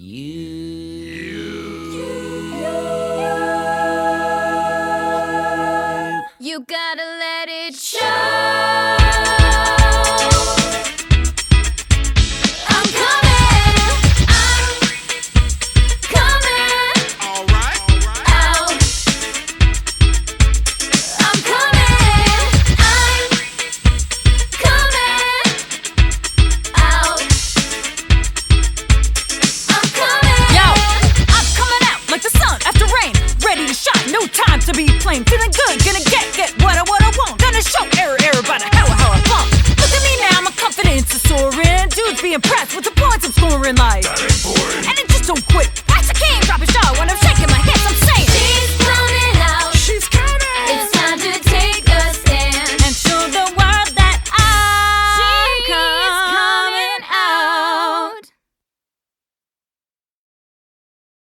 You You, you gotta let it show. flame. Feeling good, gonna get, get what I, what I want. Gonna show error, error by the how, how I bump. Look at me now, my confidence is soaring. Dudes be impressed with the points I'm scoring like. That ain't boring. And it just don't quit.